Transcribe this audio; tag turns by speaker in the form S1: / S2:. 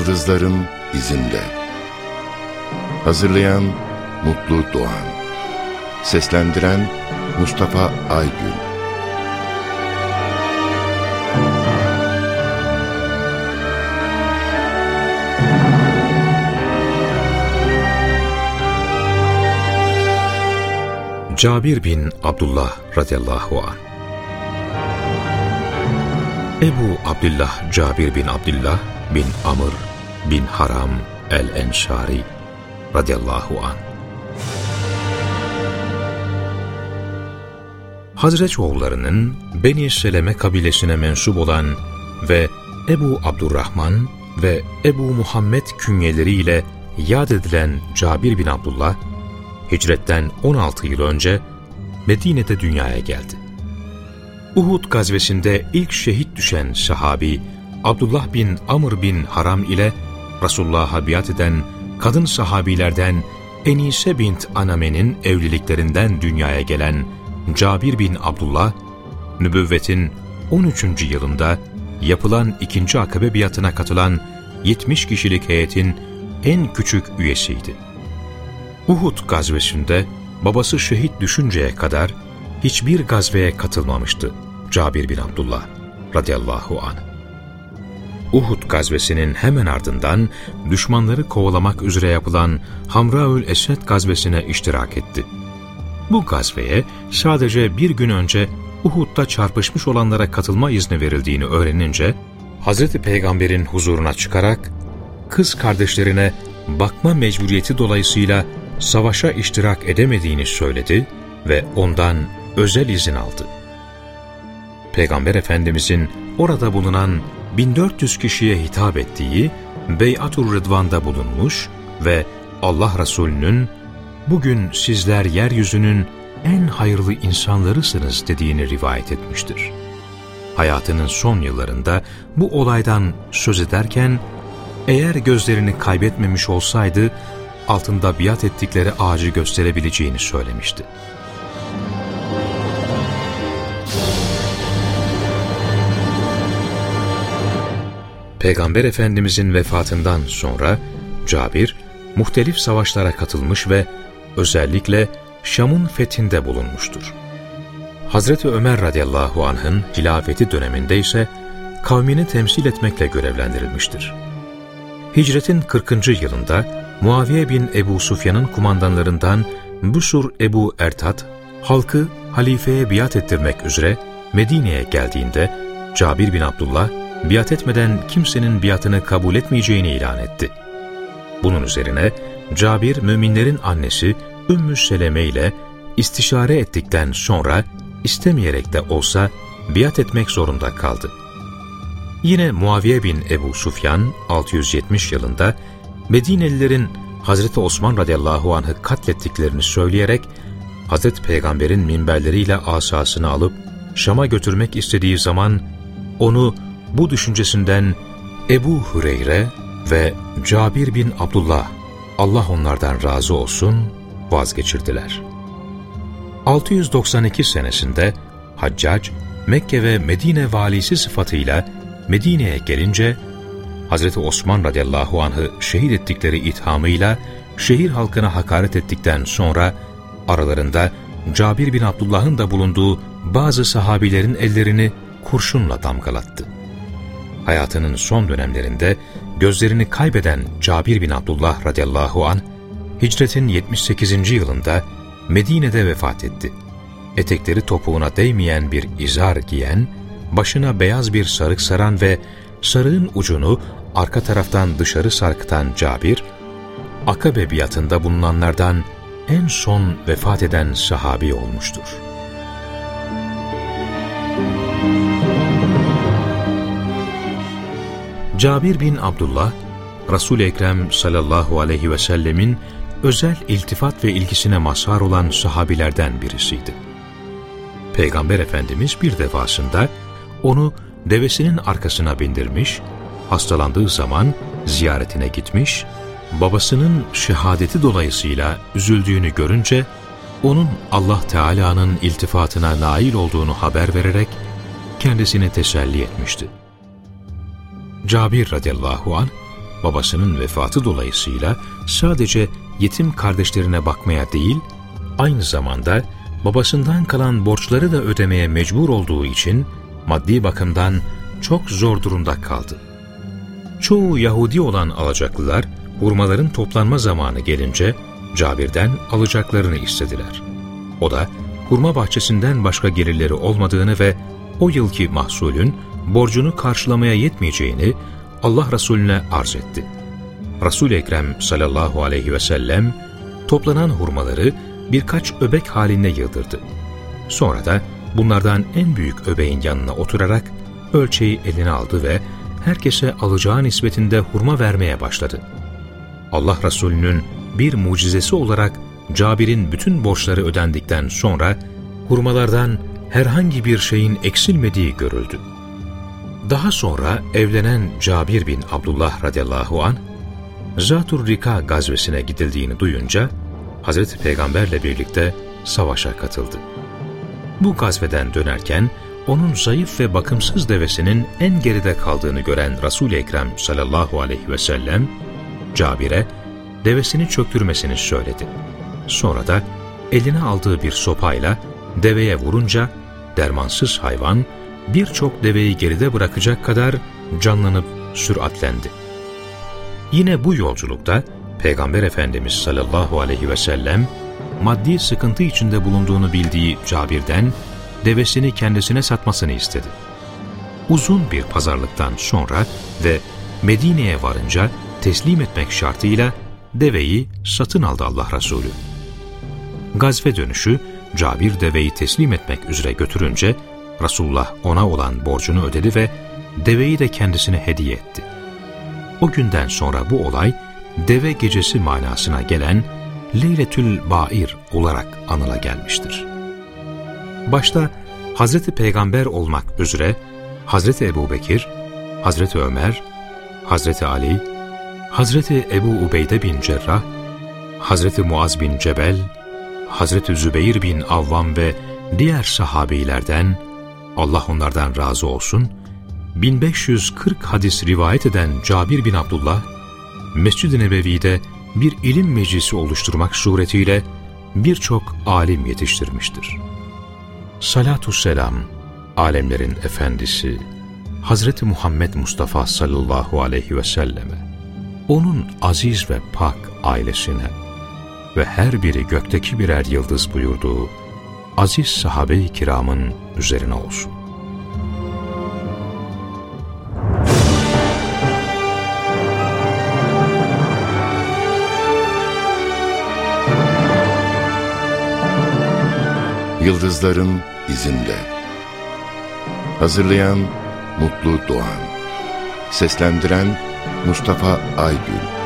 S1: Yıldızların izinde. Hazırlayan Mutlu Doğan. Seslendiren Mustafa Aygün.
S2: Cabir bin Abdullah radıyallahu anh Ebu Abdullah Cabir bin Abdullah bin Amr bin Haram el-Enşari radıyallahu an. Hazret oğullarının Beni Seleme kabilesine mensup olan ve Ebu Abdurrahman ve Ebu Muhammed künyeleriyle yad edilen Cabir bin Abdullah, hicretten 16 yıl önce Medine'de dünyaya geldi. Uhud gazvesinde ilk şehit düşen sahabi Abdullah bin Amr bin Haram ile Resulullah'a biat eden kadın sahabilerden Enise bint Aname'nin evliliklerinden dünyaya gelen Cabir bin Abdullah, nübüvvetin 13. yılında yapılan ikinci akabe biatına katılan 70 kişilik heyetin en küçük üyesiydi. Uhud gazvesinde babası şehit düşünceye kadar hiçbir gazveye katılmamıştı Cabir bin Abdullah radıyallahu anh. Uhud gazvesinin hemen ardından düşmanları kovalamak üzere yapılan Hamraül Esed gazvesine iştirak etti. Bu gazveye sadece bir gün önce Uhud'da çarpışmış olanlara katılma izni verildiğini öğrenince, Hz. Peygamber'in huzuruna çıkarak, kız kardeşlerine bakma mecburiyeti dolayısıyla savaşa iştirak edemediğini söyledi ve ondan özel izin aldı. Peygamber Efendimizin orada bulunan 1400 kişiye hitap ettiği Beyat-ur Rıdvan'da bulunmuş ve Allah Resulü'nün bugün sizler yeryüzünün en hayırlı insanlarısınız dediğini rivayet etmiştir. Hayatının son yıllarında bu olaydan söz ederken eğer gözlerini kaybetmemiş olsaydı altında biat ettikleri ağacı gösterebileceğini söylemişti. Peygamber Efendimizin vefatından sonra Cabir, muhtelif savaşlara katılmış ve özellikle Şam'ın fethinde bulunmuştur. Hazreti Ömer radıyallahu anh'ın hilafeti döneminde ise kavmini temsil etmekle görevlendirilmiştir. Hicretin 40. yılında Muaviye bin Ebu Sufyan'ın kumandanlarından Busur Ebu Ertat, halkı halifeye biat ettirmek üzere Medine'ye geldiğinde Cabir bin Abdullah, biat etmeden kimsenin biatını kabul etmeyeceğini ilan etti. Bunun üzerine Cabir müminlerin annesi Ümmü Seleme ile istişare ettikten sonra istemeyerek de olsa biat etmek zorunda kaldı. Yine Muaviye bin Ebu Sufyan 670 yılında Medinelilerin Hazreti Osman radıyallahu anh'ı katlettiklerini söyleyerek Hazreti Peygamber'in minberleriyle asasını alıp Şam'a götürmek istediği zaman onu bu düşüncesinden Ebu Hüreyre ve Cabir bin Abdullah, Allah onlardan razı olsun, vazgeçirdiler. 692 senesinde Haccac, Mekke ve Medine valisi sıfatıyla Medine'ye gelince, Hz. Osman radıyallahu anh'ı şehit ettikleri ithamıyla şehir halkına hakaret ettikten sonra aralarında Cabir bin Abdullah'ın da bulunduğu bazı sahabilerin ellerini kurşunla damgalattı hayatının son dönemlerinde gözlerini kaybeden Cabir bin Abdullah radıyallahu an hicretin 78. yılında Medine'de vefat etti. Etekleri topuğuna değmeyen bir izar giyen, başına beyaz bir sarık saran ve sarığın ucunu arka taraftan dışarı sarkıtan Cabir, Akabe biatında bulunanlardan en son vefat eden sahabi olmuştur. Cabir bin Abdullah, Resul-i Ekrem sallallahu aleyhi ve sellemin özel iltifat ve ilgisine mazhar olan sahabilerden birisiydi. Peygamber Efendimiz bir defasında onu devesinin arkasına bindirmiş, hastalandığı zaman ziyaretine gitmiş, babasının şehadeti dolayısıyla üzüldüğünü görünce, onun Allah Teala'nın iltifatına nail olduğunu haber vererek kendisini teselli etmişti. Cabir radıyallahu an babasının vefatı dolayısıyla sadece yetim kardeşlerine bakmaya değil, aynı zamanda babasından kalan borçları da ödemeye mecbur olduğu için maddi bakımdan çok zor durumda kaldı. Çoğu Yahudi olan alacaklılar, hurmaların toplanma zamanı gelince Cabir'den alacaklarını istediler. O da hurma bahçesinden başka gelirleri olmadığını ve o yılki mahsulün borcunu karşılamaya yetmeyeceğini Allah Resulüne arz etti. Resul-i Ekrem sallallahu aleyhi ve sellem toplanan hurmaları birkaç öbek haline yıldırdı. Sonra da bunlardan en büyük öbeğin yanına oturarak ölçeği eline aldı ve herkese alacağı nispetinde hurma vermeye başladı. Allah Resulü'nün bir mucizesi olarak Cabir'in bütün borçları ödendikten sonra hurmalardan herhangi bir şeyin eksilmediği görüldü. Daha sonra evlenen Cabir bin Abdullah radıyallahu an Zatur Rika gazvesine gidildiğini duyunca Hazreti Peygamberle birlikte savaşa katıldı. Bu gazveden dönerken onun zayıf ve bakımsız devesinin en geride kaldığını gören Resul-i Ekrem sallallahu aleyhi ve sellem Cabir'e devesini çöktürmesini söyledi. Sonra da eline aldığı bir sopayla deveye vurunca dermansız hayvan birçok deveyi geride bırakacak kadar canlanıp süratlendi. Yine bu yolculukta Peygamber Efendimiz sallallahu aleyhi ve sellem maddi sıkıntı içinde bulunduğunu bildiği Cabir'den devesini kendisine satmasını istedi. Uzun bir pazarlıktan sonra ve Medine'ye varınca teslim etmek şartıyla deveyi satın aldı Allah Resulü. Gazve dönüşü Cabir deveyi teslim etmek üzere götürünce Resulullah ona olan borcunu ödedi ve deveyi de kendisine hediye etti. O günden sonra bu olay deve gecesi manasına gelen Leyletül Bair olarak anıla gelmiştir. Başta Hazreti Peygamber olmak üzere Hazreti Ebu Bekir, Hazreti Ömer, Hazreti Ali, Hazreti Ebu Ubeyde bin Cerrah, Hazreti Muaz bin Cebel, Hazreti Zübeyir bin Avvam ve diğer sahabilerden, Allah onlardan razı olsun, 1540 hadis rivayet eden Cabir bin Abdullah, Mescid-i Nebevi'de bir ilim meclisi oluşturmak suretiyle birçok alim yetiştirmiştir. Salatü selam, alemlerin efendisi, Hazreti Muhammed Mustafa sallallahu aleyhi ve selleme, onun aziz ve pak ailesine ve her biri gökteki birer yıldız buyurduğu aziz sahabe-i kiramın üzerine olsun.
S1: Yıldızların izinde. Hazırlayan Mutlu Doğan. Seslendiren Mustafa Aygül